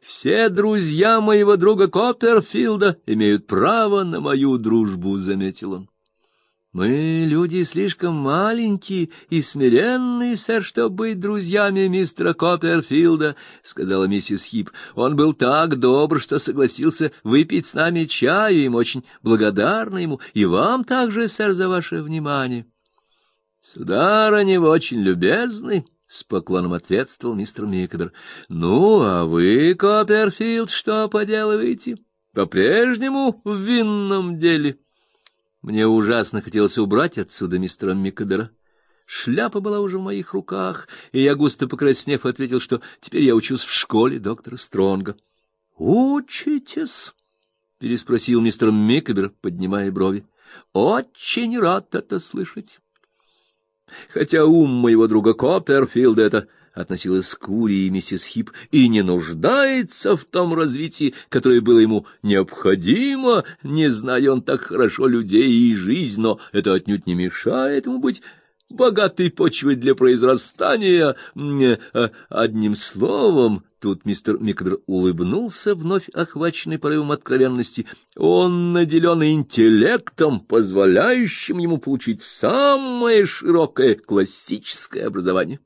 Все друзья моего друга Копперфилда имеют право на мою дружбу, — заметил он. Мы люди слишком маленькие и смиренные, сэр, чтобы быть друзьями мистера Копперфилда, сказала миссис Хип. Он был так добр, что согласился выпить с нами чаю, и мы очень благодарны ему, и вам также, сэр, за ваше внимание. Сударыня, вы очень любезны, — с поклоном ответствовал мистер Микобер. — Ну, а вы, Копперфилд, что поделываете? По-прежнему в винном деле? — мне ужасно хотелось убрать отсюда мистера Микобера. Шляпа была уже в моих руках, и я, густо покраснев, ответил, что теперь я учусь в школе доктора Стронга. — Учитесь? — переспросил мистер Микобер, поднимая брови. — Очень рад это слышать. Хотя ум моего друга Копперфилда — это относилась к Урии миссис Хип и не нуждается в том развитии, которое было ему необходимо, не зная он так хорошо людей и жизнь, но это отнюдь не мешает ему быть богатой почвой для произрастания. А, одним словом, тут мистер Микбер улыбнулся, вновь охваченный порывом откровенности, он наделен интеллектом, позволяющим ему получить самое широкое классическое образование.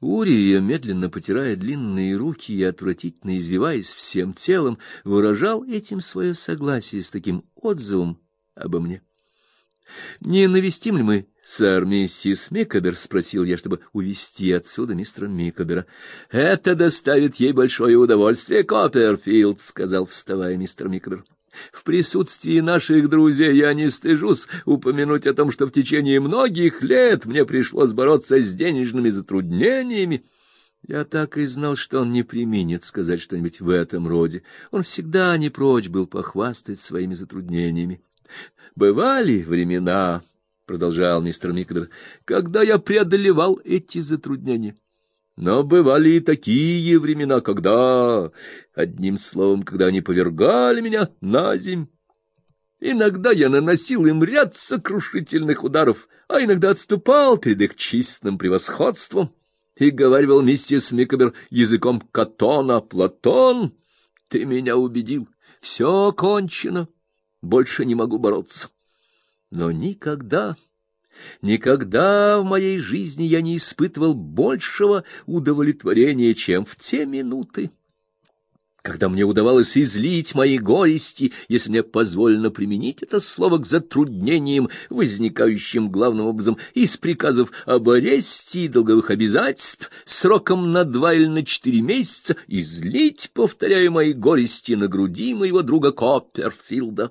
Урия, медленно потирая длинные руки и отвратительно извиваясь всем телом, выражал этим свое согласие с таким отзывом обо мне. — Не навестим ли мы, сэр, миссис Микобер? — спросил я, чтобы увести отсюда мистера Микобера. — Это доставит ей большое удовольствие, Копперфилд, — сказал, вставая мистер Микобер. В присутствии наших друзей я не стыжусь упомянуть о том, что в течение многих лет мне пришлось бороться с денежными затруднениями. Я так и знал, что он не применит сказать что-нибудь в этом роде. Он всегда не прочь был похвастать своими затруднениями. Бывали времена, продолжал мистер Микдер, когда я преодолевал эти затруднения. Но бывали и такие времена, когда, одним словом, когда они повергали меня на земь. Иногда я наносил им ряд сокрушительных ударов, а иногда отступал перед их чистым превосходством и говаривал миссис Микобер языком Катона, Платон, ты меня убедил, все кончено, больше не могу бороться. Но никогда Никогда в моей жизни я не испытывал большего удовлетворения, чем в те минуты, когда мне удавалось излить мои горести, если мне позволено применить это слово к затруднениям, возникающим главным образом из приказов об аресте и долговых обязательств сроком на два или на четыре месяца, излить, повторяя мои горести на груди моего друга Копперфилда.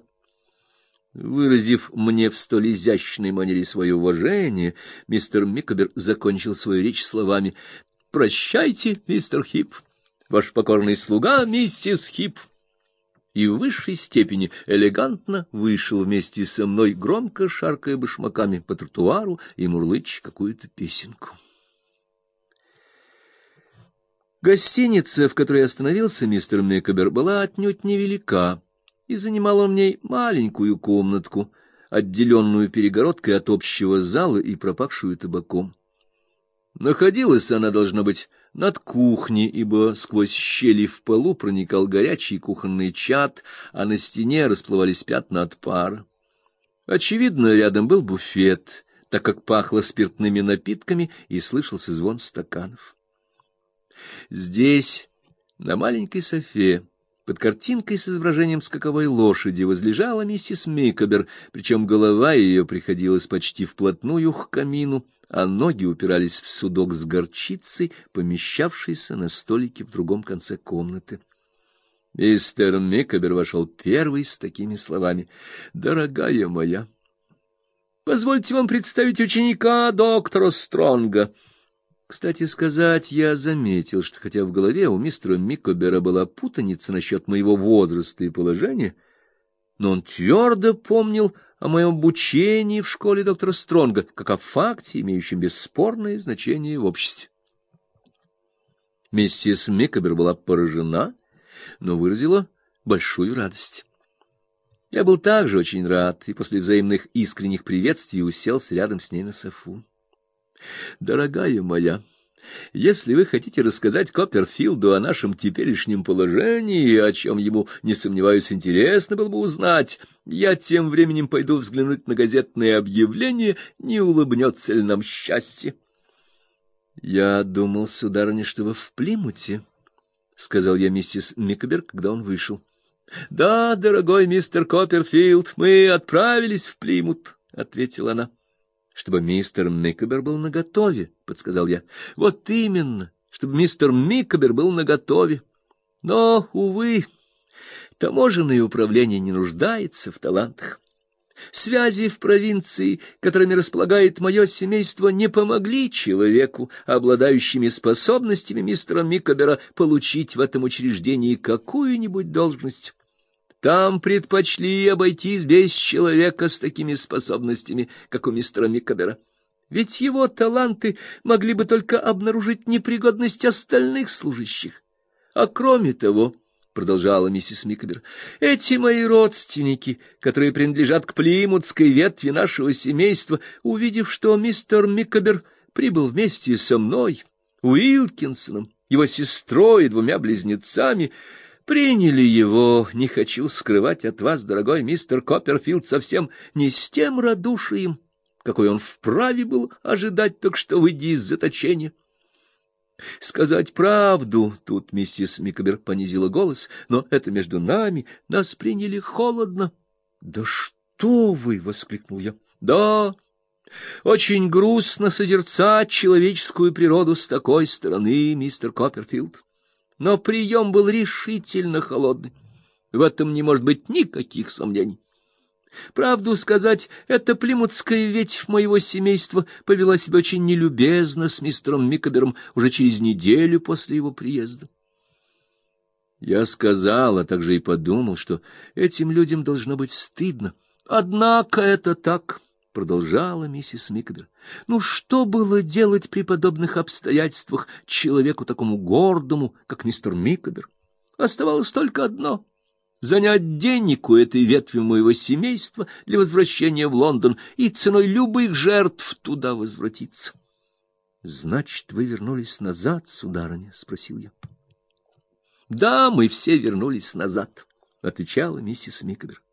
Выразив мне в столь изящной манере свое уважение, мистер Микобер закончил свою речь словами «Прощайте, мистер Хип, ваш покорный слуга, миссис Хип» и в высшей степени элегантно вышел вместе со мной, громко шаркая башмаками по тротуару и мурлыча какую-то песенку. Гостиница, в которой остановился мистер Микобер, была отнюдь невелика и занимала в ней маленькую комнатку, отделенную перегородкой от общего зала и пропахшую табаком. Находилась она, должно быть, над кухней, ибо сквозь щели в полу проникал горячий кухонный чад, а на стене расплывались пятна от пара. Очевидно, рядом был буфет, так как пахло спиртными напитками и слышался звон стаканов. Здесь, на маленькой софе, под картинкой с изображением скаковой лошади возлежала миссис Микобер, причем голова ее приходилась почти вплотную к камину, а ноги упирались в судок с горчицей, помещавшийся на столике в другом конце комнаты. Мистер Микобер вошел первый с такими словами. «Дорогая моя, позвольте вам представить ученика доктора Стронга». Кстати сказать, я заметил, что хотя в голове у мистера Микобера была путаница насчет моего возраста и положения, но он твердо помнил о моем обучении в школе доктора Стронга, как о факте, имеющем бесспорное значение в обществе. Миссис Микобер была поражена, но выразила большую радость. Я был также очень рад, и после взаимных искренних приветствий уселся рядом с ней на софу. Дорогая моя, Если вы хотите рассказать Копперфилду о нашем теперешнем положении, о чем ему, не сомневаюсь, интересно было бы узнать, я тем временем пойду взглянуть на газетные объявления, не улыбнется ли нам счастье. — Я думал, сударыня, что вы в Плимуте, — сказал я миссис Микоберг, когда он вышел. — Да, дорогой мистер Копперфилд, мы отправились в Плимут, — ответила она. — чтобы мистер Микобер был наготове, — подсказал я. — Вот именно, чтобы мистер Микобер был наготове. Но, увы, таможенное управление не нуждается в талантах. Связи в провинции, которыми располагает мое семейство, не помогли человеку, обладающими способностями мистера Микобера, получить в этом учреждении какую-нибудь должность. Там предпочли обойтись без человека с такими способностями, как у мистера Микобера. Ведь его таланты могли бы только обнаружить непригодность остальных служащих. А кроме того, — продолжала миссис Микобер, — эти мои родственники, которые принадлежат к плимутской ветви нашего семейства, увидев, что мистер Микобер прибыл вместе со мной, Уилкинсоном, его сестрой и двумя близнецами, — Приняли его, не хочу скрывать от вас, дорогой мистер Копперфилд, совсем не с тем радушием, какой он вправе был ожидать, только что выйди из заточения. Сказать правду, тут миссис Микобер понизила голос, но это между нами, нас приняли холодно. — Да что вы! — воскликнул я. — Да, очень грустно созерцать человеческую природу с такой стороны, мистер Копперфилд но прием был решительно холодный. В этом не может быть никаких сомнений. Правду сказать, эта плимутская ветвь моего семейства повела себя очень нелюбезно с мистером Микобером уже через неделю после его приезда. Я сказал, а также и подумал, что этим людям должно быть стыдно. Однако это так продолжала миссис Микобер. Ну что было делать при подобных обстоятельствах человеку такому гордому, как мистер Микобер? Оставалось только одно занять денег у этой ветви моего семейства для возвращения в Лондон и ценой любых жертв туда возвратиться. — Значит, вы вернулись назад, сударыня? — спросил я. — Да, мы все вернулись назад, — отвечала миссис Микобер.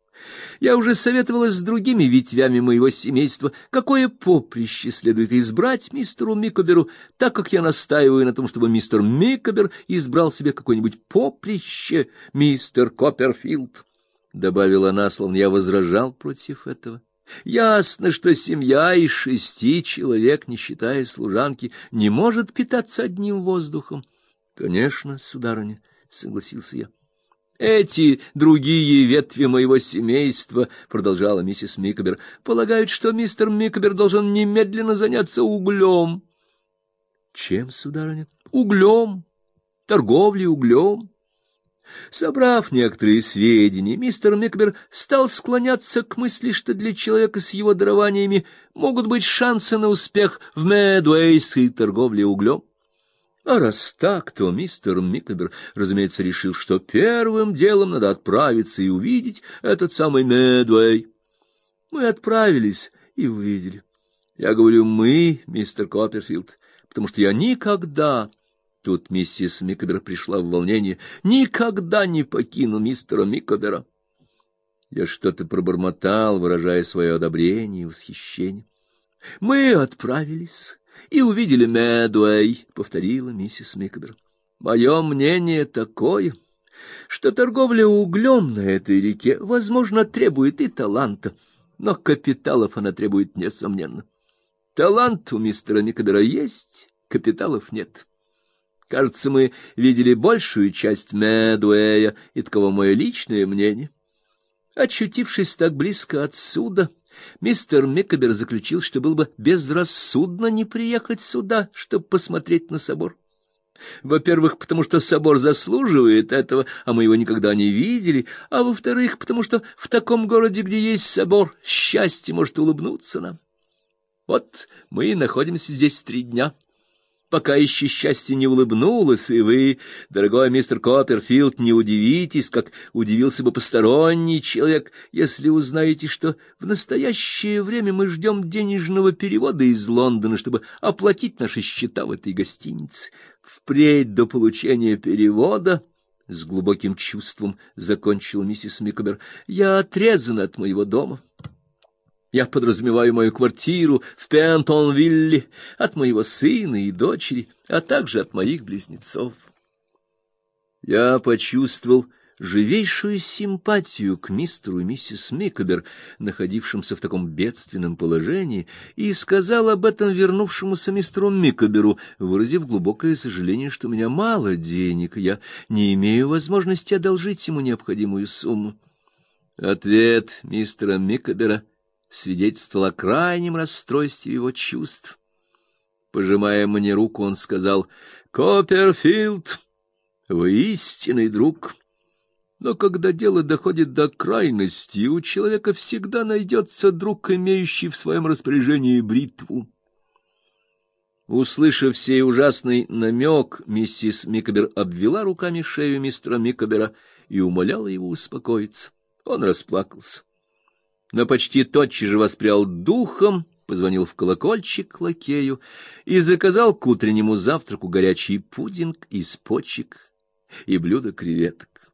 Я уже советовалась с другими ветвями моего семейства, какое поприще следует избрать мистеру Микоберу, так как я настаиваю на том, чтобы мистер Микобер избрал себе какое-нибудь поприще, мистер Копперфилд, — добавила она, словно я возражал против этого. Ясно, что семья из шести человек, не считая служанки, не может питаться одним воздухом. — Конечно, сударыня, — согласился я. Эти другие ветви моего семейства, продолжала миссис Микобер, полагают, что мистер Микобер должен немедленно заняться углем. Чем, сударыня? Углем. Торговлей углем. Собрав некоторые сведения, мистер Микбер стал склоняться к мысли, что для человека с его дарованиями могут быть шансы на успех в медуэйской торговле углем. А раз так, то мистер Микклбер, разумеется, решил, что первым делом надо отправиться и увидеть этот самый Медуэй. Мы отправились и увидели. Я говорю «мы», мистер Копперфилд, потому что я никогда... Тут миссис Микобер пришла в волнение. «Никогда не покину мистера Микобера». Я что-то пробормотал, выражая свое одобрение и восхищение. Мы отправились и увидели Медуэй, — повторила миссис Микобер. — Мое мнение такое, что торговля углем на этой реке, возможно, требует и таланта, но капиталов она требует несомненно. Талант у мистера Микобера есть, капиталов нет. Кажется, мы видели большую часть Медуэя, и таково мое личное мнение. Очутившись так близко отсюда, — Мистер Микобер заключил, что было бы безрассудно не приехать сюда, чтобы посмотреть на собор. Во-первых, потому что собор заслуживает этого, а мы его никогда не видели, а во-вторых, потому что в таком городе, где есть собор, счастье может улыбнуться нам. Вот мы и находимся здесь три дня. Пока еще счастье не улыбнулось, и вы, дорогой мистер Копперфилд, не удивитесь, как удивился бы посторонний человек, если узнаете, что в настоящее время мы ждем денежного перевода из Лондона, чтобы оплатить наши счета в этой гостинице. Впредь до получения перевода с глубоким чувством закончила миссис Микобер. Я отрезана от моего дома. Я подразумеваю мою квартиру в Пентонвилле от моего сына и дочери, а также от моих близнецов. Я почувствовал живейшую симпатию к мистеру и миссис Микобер, находившимся в таком бедственном положении, и сказал об этом вернувшемуся мистеру Микоберу, выразив глубокое сожаление, что у меня мало денег, и я не имею возможности одолжить ему необходимую сумму. Ответ мистера Микобера свидетельствовал о крайнем расстройстве его чувств. Пожимая мне руку, он сказал, «Копперфилд, вы истинный друг». Но когда дело доходит до крайности, у человека всегда найдется друг, имеющий в своем распоряжении бритву. Услышав сей ужасный намек, миссис Микобер обвела руками шею мистера Микобера и умоляла его успокоиться. Он расплакался но почти тотчас же воспрял духом, позвонил в колокольчик лакею и заказал к утреннему завтраку горячий пудинг из почек и блюдо креветок.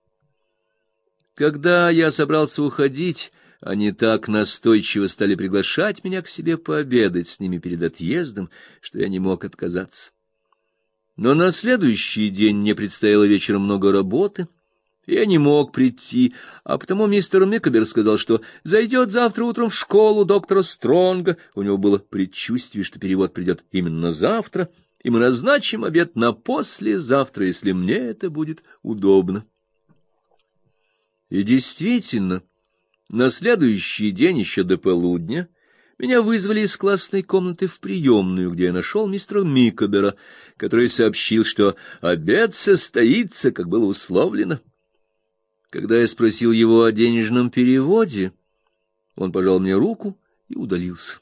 Когда я собрался уходить, они так настойчиво стали приглашать меня к себе пообедать с ними перед отъездом, что я не мог отказаться. Но на следующий день мне предстояло вечером много работы — я не мог прийти, а потому мистер Микобер сказал, что зайдет завтра утром в школу доктора Стронга. У него было предчувствие, что перевод придет именно завтра, и мы назначим обед на послезавтра, если мне это будет удобно. И действительно, на следующий день еще до полудня меня вызвали из классной комнаты в приемную, где я нашел мистера Микобера, который сообщил, что обед состоится, как было условлено. Когда я спросил его о денежном переводе, он пожал мне руку и удалился.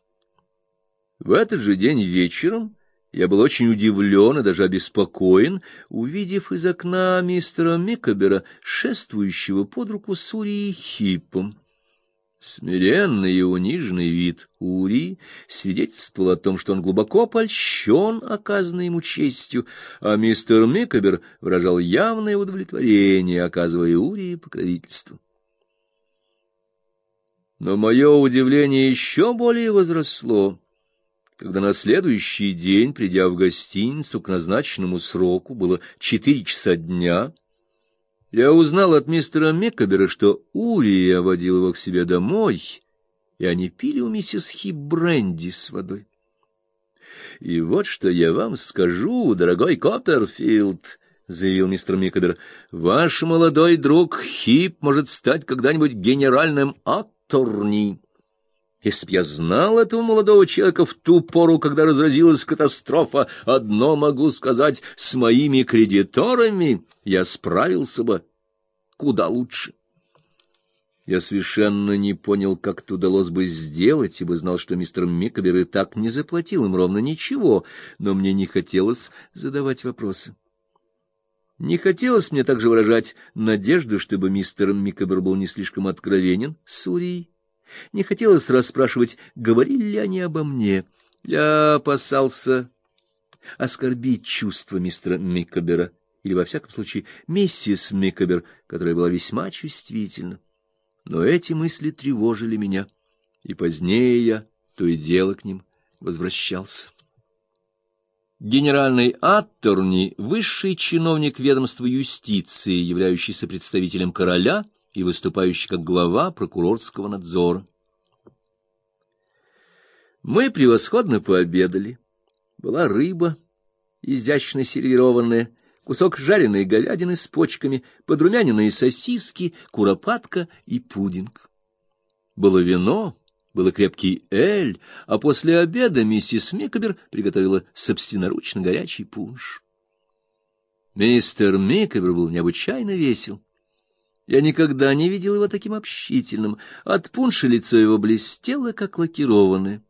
В этот же день вечером я был очень удивлен и даже обеспокоен, увидев из окна мистера Микобера, шествующего под руку с Урией Хиппом. Смиренный и униженный вид Урии свидетельствовал о том, что он глубоко польщен оказанной ему честью, а мистер Микобер выражал явное удовлетворение, оказывая Урии покровительство. Но мое удивление еще более возросло, когда на следующий день, придя в гостиницу к назначенному сроку, было четыре часа дня — я узнал от мистера Микобера, что Урия водил его к себе домой, и они пили у миссис Хип бренди с водой. И вот что я вам скажу, дорогой Копперфилд, — заявил мистер Микобер, — ваш молодой друг Хип может стать когда-нибудь генеральным атторни. Если б я знал этого молодого человека в ту пору, когда разразилась катастрофа, одно могу сказать, с моими кредиторами я справился бы куда лучше. Я совершенно не понял, как это удалось бы сделать, ибо знал, что мистер Микобер и так не заплатил им ровно ничего, но мне не хотелось задавать вопросы. Не хотелось мне также выражать надежду, чтобы мистер Микобер был не слишком откровенен с Урией. Не хотелось расспрашивать, говорили ли они обо мне. Я опасался оскорбить чувства мистера Микобера, или, во всяком случае, миссис Микобер, которая была весьма чувствительна. Но эти мысли тревожили меня, и позднее я то и дело к ним возвращался. Генеральный Атторни — высший чиновник ведомства юстиции, являющийся представителем короля — и выступающий как глава прокурорского надзора. Мы превосходно пообедали. Была рыба, изящно сервированная, кусок жареной говядины с почками, подрумяненные сосиски, куропатка и пудинг. Было вино, было крепкий эль, а после обеда миссис Микобер приготовила собственноручно горячий пунш. Мистер Микобер был необычайно весел. Я никогда не видел его таким общительным. От пунша лицо его блестело, как лакированное.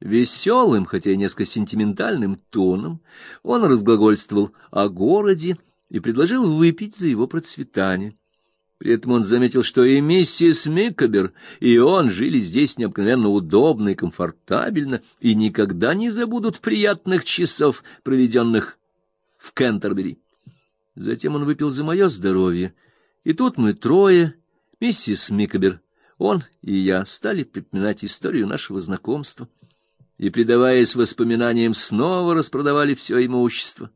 Веселым, хотя и несколько сентиментальным тоном он разглагольствовал о городе и предложил выпить за его процветание. При этом он заметил, что и миссис Микобер, и он жили здесь необыкновенно удобно и комфортабельно, и никогда не забудут приятных часов, проведенных в Кентербери. Затем он выпил за мое здоровье, и тут мы трое, миссис Микобер, он и я, стали припоминать историю нашего знакомства и, предаваясь воспоминаниям, снова распродавали все имущество.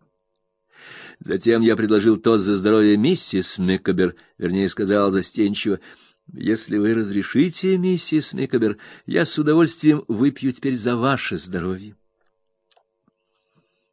Затем я предложил тост за здоровье миссис Микобер, вернее, сказал застенчиво, «Если вы разрешите, миссис Микобер, я с удовольствием выпью теперь за ваше здоровье».